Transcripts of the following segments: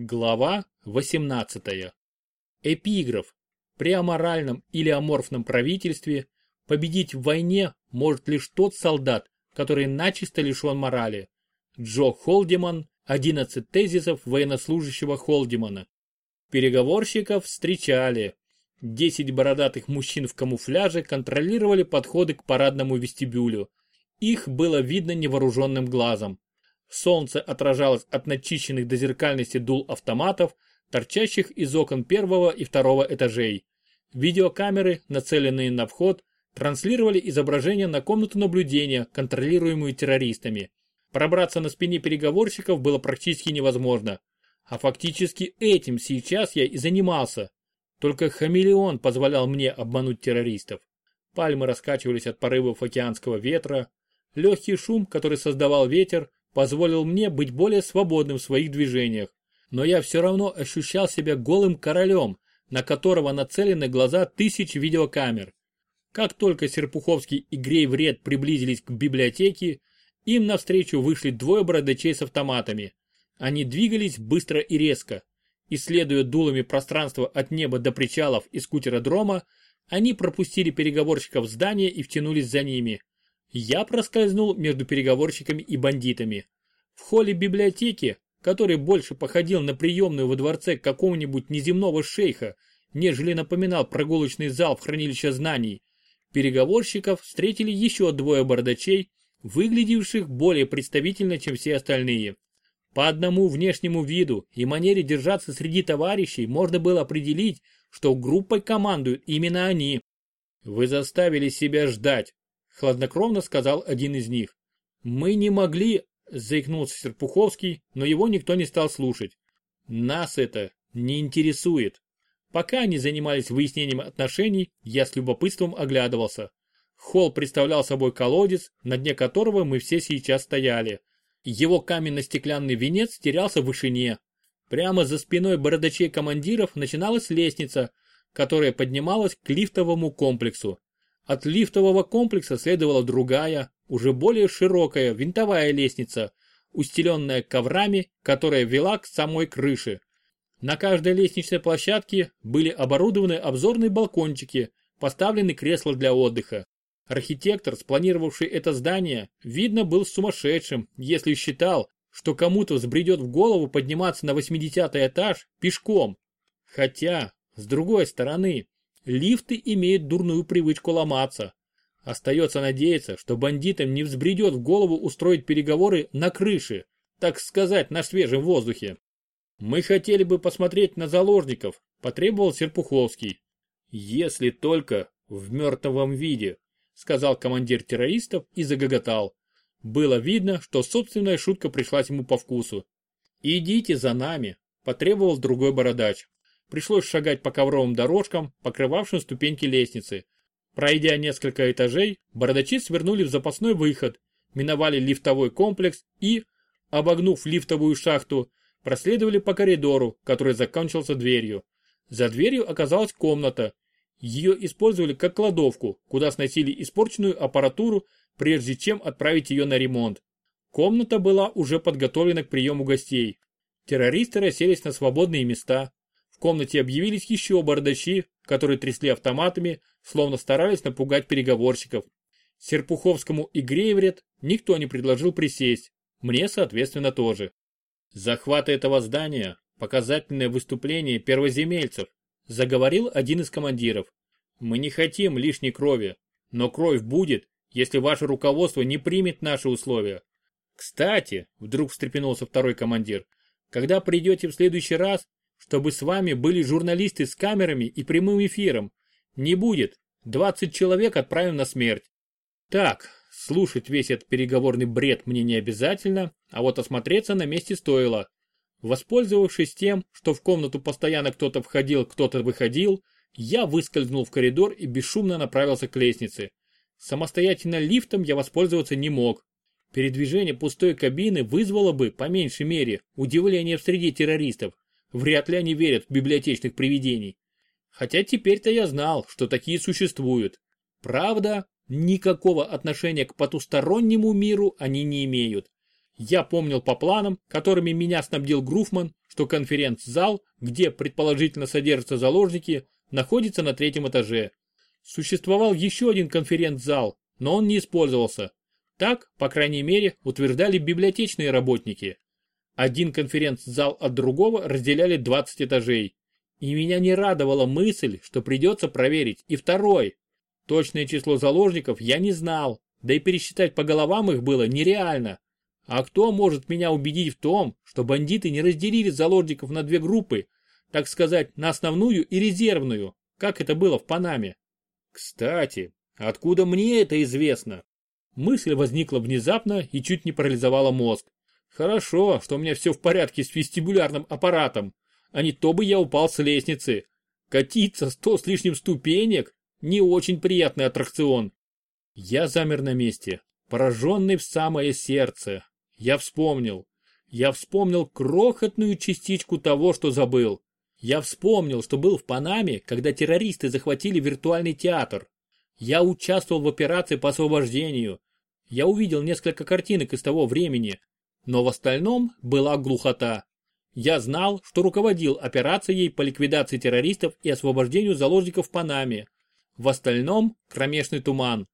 Глава 18. Эпиграф. При аморальном или аморфном правительстве победить в войне может лишь тот солдат, который начисто лишен морали. Джо Холдиман, 11 тезисов военнослужащего Холдимана. Переговорщиков встречали. 10 бородатых мужчин в камуфляже контролировали подходы к парадному вестибюлю. Их было видно невооруженным глазом. Солнце отражалось от начищенных до зеркальности дул автоматов, торчащих из окон первого и второго этажей. Видеокамеры, нацеленные на вход, транслировали изображение на комнату наблюдения, контролируемую террористами. Пробраться на спине переговорщиков было практически невозможно. А фактически этим сейчас я и занимался. Только хамелеон позволял мне обмануть террористов. Пальмы раскачивались от порывов океанского ветра. Легкий шум, который создавал ветер, позволил мне быть более свободным в своих движениях. Но я все равно ощущал себя голым королем, на которого нацелены глаза тысяч видеокамер. Как только Серпуховский и Грейвред приблизились к библиотеке, им навстречу вышли двое бородачей с автоматами. Они двигались быстро и резко. Исследуя дулами пространство от неба до причалов и скутера дрома, они пропустили переговорщиков в здание и втянулись за ними. Я проскользнул между переговорщиками и бандитами. В холле библиотеки, который больше походил на приемную во дворце какого-нибудь неземного шейха, нежели напоминал прогулочный зал в хранилище знаний, переговорщиков встретили еще двое бардачей, выглядевших более представительно, чем все остальные. По одному внешнему виду и манере держаться среди товарищей можно было определить, что группой командуют именно они. Вы заставили себя ждать, хладнокровно сказал один из них. Мы не могли, заикнулся Серпуховский, но его никто не стал слушать. Нас это не интересует. Пока они занимались выяснением отношений, я с любопытством оглядывался. Холл представлял собой колодец, на дне которого мы все сейчас стояли. Его каменно-стеклянный венец терялся в вышине. Прямо за спиной бородачей командиров начиналась лестница, которая поднималась к лифтовому комплексу. От лифтового комплекса следовала другая, уже более широкая винтовая лестница, устеленная коврами, которая вела к самой крыше. На каждой лестничной площадке были оборудованы обзорные балкончики, поставлены кресла для отдыха. Архитектор, спланировавший это здание, видно был сумасшедшим, если считал, что кому-то взбредет в голову подниматься на 80 этаж пешком. Хотя, с другой стороны, Лифты имеют дурную привычку ломаться. Остается надеяться, что бандитам не взбредет в голову устроить переговоры на крыше, так сказать, на свежем воздухе. Мы хотели бы посмотреть на заложников, потребовал Серпуховский. Если только в мертвом виде, сказал командир террористов и загоготал. Было видно, что собственная шутка пришлась ему по вкусу. «Идите за нами», – потребовал другой бородач. Пришлось шагать по ковровым дорожкам, покрывавшим ступеньки лестницы. Пройдя несколько этажей, бородачи свернули в запасной выход, миновали лифтовой комплекс и, обогнув лифтовую шахту, проследовали по коридору, который закончился дверью. За дверью оказалась комната. Ее использовали как кладовку, куда сносили испорченную аппаратуру, прежде чем отправить ее на ремонт. Комната была уже подготовлена к приему гостей. Террористы расселись на свободные места, в комнате объявились еще бардачи, которые трясли автоматами, словно старались напугать переговорщиков. Серпуховскому и Грейвред никто не предложил присесть, мне, соответственно, тоже. Захват этого здания – показательное выступление первоземельцев, заговорил один из командиров. Мы не хотим лишней крови, но кровь будет, если ваше руководство не примет наши условия. Кстати, вдруг встрепенулся второй командир, когда придете в следующий раз, чтобы с вами были журналисты с камерами и прямым эфиром. Не будет. 20 человек отправим на смерть. Так, слушать весь этот переговорный бред мне не обязательно, а вот осмотреться на месте стоило. Воспользовавшись тем, что в комнату постоянно кто-то входил, кто-то выходил, я выскользнул в коридор и бесшумно направился к лестнице. Самостоятельно лифтом я воспользоваться не мог. Передвижение пустой кабины вызвало бы, по меньшей мере, удивление в среде террористов, Вряд ли они верят в библиотечных привидений. Хотя теперь-то я знал, что такие существуют. Правда, никакого отношения к потустороннему миру они не имеют. Я помнил по планам, которыми меня снабдил Груфман, что конференц-зал, где предположительно содержатся заложники, находится на третьем этаже. Существовал еще один конференц-зал, но он не использовался. Так, по крайней мере, утверждали библиотечные работники. Один конференц-зал от другого разделяли 20 этажей. И меня не радовала мысль, что придется проверить и второй. Точное число заложников я не знал, да и пересчитать по головам их было нереально. А кто может меня убедить в том, что бандиты не разделили заложников на две группы, так сказать, на основную и резервную, как это было в Панаме? Кстати, откуда мне это известно? Мысль возникла внезапно и чуть не парализовала мозг. Хорошо, что у меня все в порядке с вестибулярным аппаратом, а не то бы я упал с лестницы. Катиться сто с лишним ступенек – не очень приятный аттракцион. Я замер на месте, пораженный в самое сердце. Я вспомнил. Я вспомнил крохотную частичку того, что забыл. Я вспомнил, что был в Панаме, когда террористы захватили виртуальный театр. Я участвовал в операции по освобождению. Я увидел несколько картинок из того времени, но в остальном была глухота. Я знал, что руководил операцией по ликвидации террористов и освобождению заложников в Панаме. В остальном кромешный туман.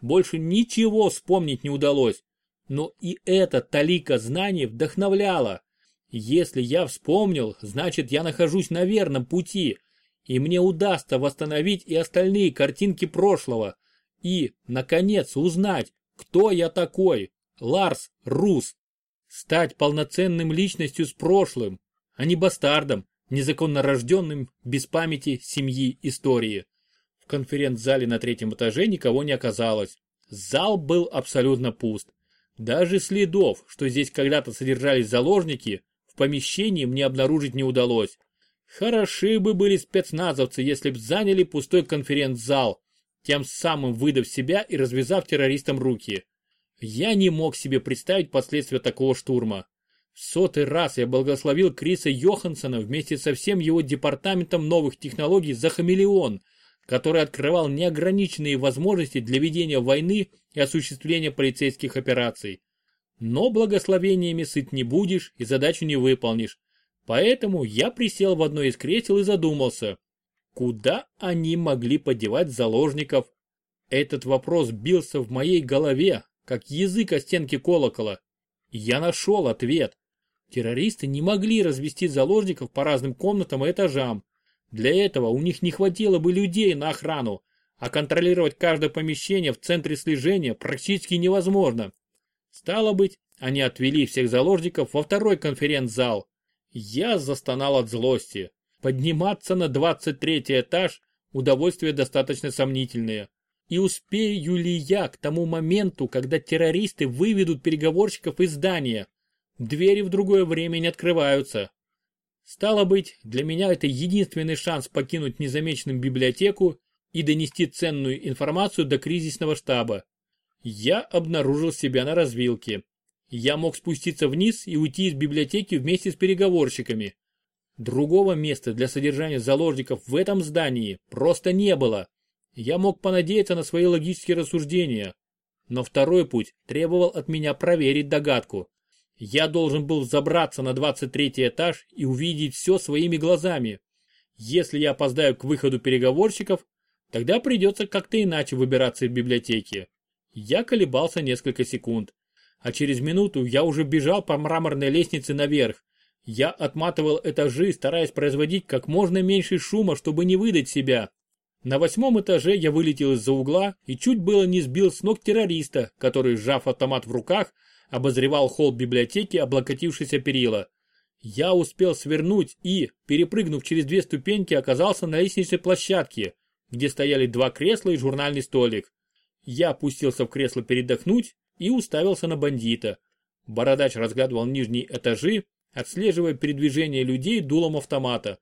Больше ничего вспомнить не удалось. Но и эта талика знаний вдохновляла. Если я вспомнил, значит я нахожусь на верном пути, и мне удастся восстановить и остальные картинки прошлого, и, наконец, узнать, кто я такой, Ларс Рус. Стать полноценным личностью с прошлым, а не бастардом, незаконно рожденным, без памяти, семьи, истории. В конференц-зале на третьем этаже никого не оказалось. Зал был абсолютно пуст. Даже следов, что здесь когда-то содержались заложники, в помещении мне обнаружить не удалось. Хороши бы были спецназовцы, если б заняли пустой конференц-зал, тем самым выдав себя и развязав террористам руки. Я не мог себе представить последствия такого штурма. В сотый раз я благословил Криса Йоханссона вместе со всем его департаментом новых технологий за хамелеон, который открывал неограниченные возможности для ведения войны и осуществления полицейских операций. Но благословениями сыт не будешь и задачу не выполнишь. Поэтому я присел в одно из кресел и задумался, куда они могли подевать заложников. Этот вопрос бился в моей голове, как язык о стенке колокола. Я нашел ответ. Террористы не могли развести заложников по разным комнатам и этажам. Для этого у них не хватило бы людей на охрану, а контролировать каждое помещение в центре слежения практически невозможно. Стало быть, они отвели всех заложников во второй конференц-зал. Я застонал от злости. Подниматься на 23 этаж – удовольствие достаточно сомнительное. И успею ли я к тому моменту, когда террористы выведут переговорщиков из здания? Двери в другое время не открываются. Стало быть, для меня это единственный шанс покинуть незамеченным библиотеку и донести ценную информацию до кризисного штаба. Я обнаружил себя на развилке. Я мог спуститься вниз и уйти из библиотеки вместе с переговорщиками. Другого места для содержания заложников в этом здании просто не было. Я мог понадеяться на свои логические рассуждения. Но второй путь требовал от меня проверить догадку. Я должен был забраться на 23 этаж и увидеть все своими глазами. Если я опоздаю к выходу переговорщиков, тогда придется как-то иначе выбираться из библиотеки. Я колебался несколько секунд, а через минуту я уже бежал по мраморной лестнице наверх. Я отматывал этажи, стараясь производить как можно меньше шума, чтобы не выдать себя. На восьмом этаже я вылетел из-за угла и чуть было не сбил с ног террориста, который, сжав автомат в руках, обозревал холл библиотеки, облокотившийся перила. Я успел свернуть и, перепрыгнув через две ступеньки, оказался на лестничной площадке, где стояли два кресла и журнальный столик. Я опустился в кресло передохнуть и уставился на бандита. Бородач разглядывал нижние этажи, отслеживая передвижение людей дулом автомата.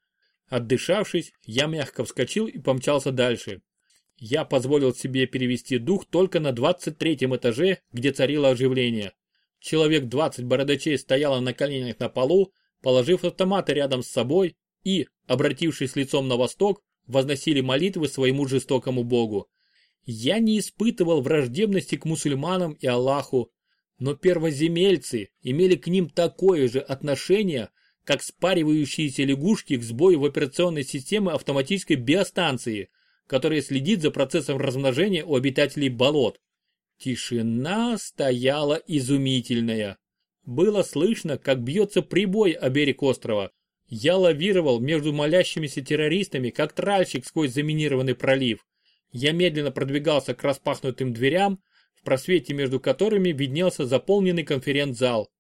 Отдышавшись, я мягко вскочил и помчался дальше. Я позволил себе перевести дух только на 23 этаже, где царило оживление. Человек 20 бородачей стояло на коленях на полу, положив автоматы рядом с собой и, обратившись лицом на восток, возносили молитвы своему жестокому богу. Я не испытывал враждебности к мусульманам и Аллаху. Но первоземельцы имели к ним такое же отношение, как спаривающиеся лягушки к сбою в операционной системе автоматической биостанции, которая следит за процессом размножения у обитателей болот. Тишина стояла изумительная. Было слышно, как бьется прибой о берег острова. Я лавировал между молящимися террористами, как тральщик сквозь заминированный пролив. Я медленно продвигался к распахнутым дверям, в просвете между которыми виднелся заполненный конференц-зал.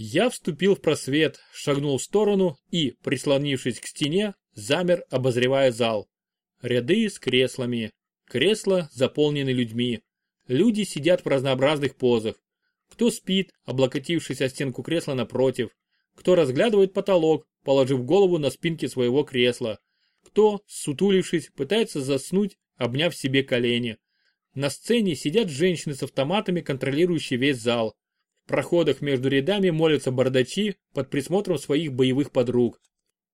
Я вступил в просвет, шагнул в сторону и, прислонившись к стене, замер, обозревая зал. Ряды с креслами. Кресла заполнены людьми. Люди сидят в разнообразных позах. Кто спит, облокотившись о стенку кресла напротив. Кто разглядывает потолок, положив голову на спинке своего кресла. Кто, сутулившись, пытается заснуть, обняв себе колени. На сцене сидят женщины с автоматами, контролирующие весь зал. Проходах между рядами молятся бардачи под присмотром своих боевых подруг.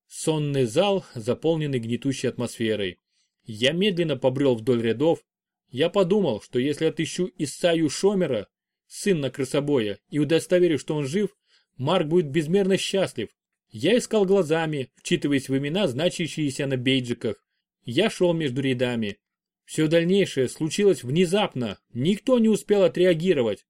Сонный зал, заполненный гнетущей атмосферой. Я медленно побрел вдоль рядов. Я подумал, что если отыщу Исаю Шомера, сына крысобоя, и удостоверюсь, что он жив, Марк будет безмерно счастлив. Я искал глазами, вчитываясь в имена, значащиеся на бейджиках. Я шел между рядами. Все дальнейшее случилось внезапно, никто не успел отреагировать.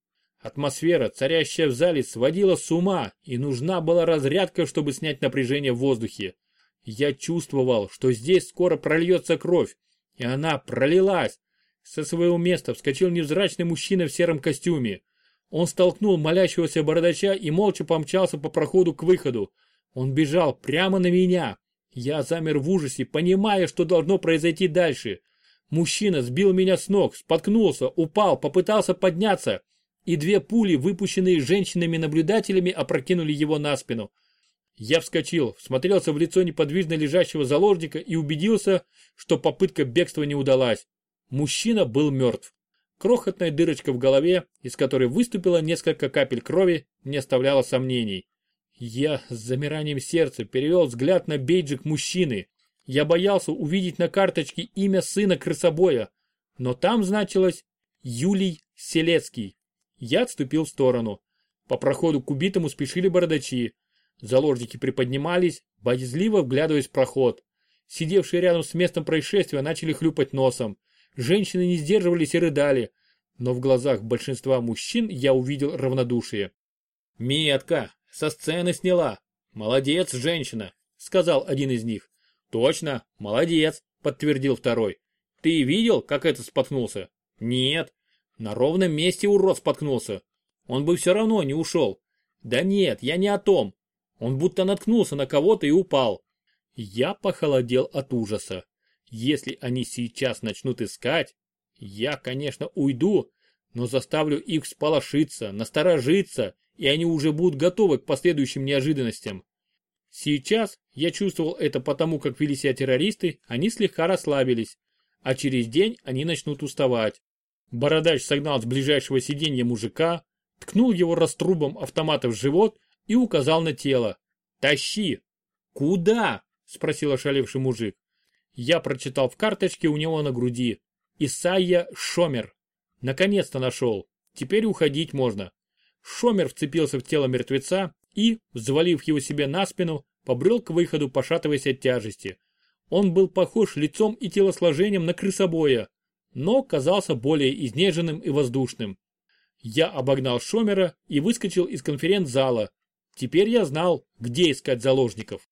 Атмосфера, царящая в зале, сводила с ума, и нужна была разрядка, чтобы снять напряжение в воздухе. Я чувствовал, что здесь скоро прольется кровь, и она пролилась. Со своего места вскочил невзрачный мужчина в сером костюме. Он столкнул молящегося бородача и молча помчался по проходу к выходу. Он бежал прямо на меня. Я замер в ужасе, понимая, что должно произойти дальше. Мужчина сбил меня с ног, споткнулся, упал, попытался подняться, и две пули, выпущенные женщинами-наблюдателями, опрокинули его на спину. Я вскочил, смотрелся в лицо неподвижно лежащего заложника и убедился, что попытка бегства не удалась. Мужчина был мертв. Крохотная дырочка в голове, из которой выступило несколько капель крови, не оставляла сомнений. Я с замиранием сердца перевел взгляд на бейджик мужчины. Я боялся увидеть на карточке имя сына крысобоя, но там значилось Юлий Селецкий. Я отступил в сторону. По проходу к убитому спешили бородачи. Заложники приподнимались, боязливо вглядываясь в проход. Сидевшие рядом с местом происшествия начали хлюпать носом. Женщины не сдерживались и рыдали. Но в глазах большинства мужчин я увидел равнодушие. «Метка! Со сцены сняла! Молодец, женщина!» — сказал один из них. «Точно, молодец!» — подтвердил второй. «Ты видел, как это споткнулся?» «Нет. На ровном месте урод споткнулся. Он бы все равно не ушел. Да нет, я не о том. Он будто наткнулся на кого-то и упал. Я похолодел от ужаса. Если они сейчас начнут искать, я, конечно, уйду, но заставлю их сполошиться, насторожиться, и они уже будут готовы к последующим неожиданностям. Сейчас я чувствовал это потому, как вели себя террористы, они слегка расслабились, а через день они начнут уставать. Бородач согнал с ближайшего сиденья мужика, ткнул его раструбом автомата в живот и указал на тело. «Тащи!» «Куда?» – спросил ошалевший мужик. Я прочитал в карточке у него на груди. Исайя Шомер. Наконец-то нашел. Теперь уходить можно. Шомер вцепился в тело мертвеца и, взвалив его себе на спину, побрел к выходу, пошатываясь от тяжести. Он был похож лицом и телосложением на крысобоя, но казался более изнеженным и воздушным. Я обогнал Шомера и выскочил из конференц-зала. Теперь я знал, где искать заложников.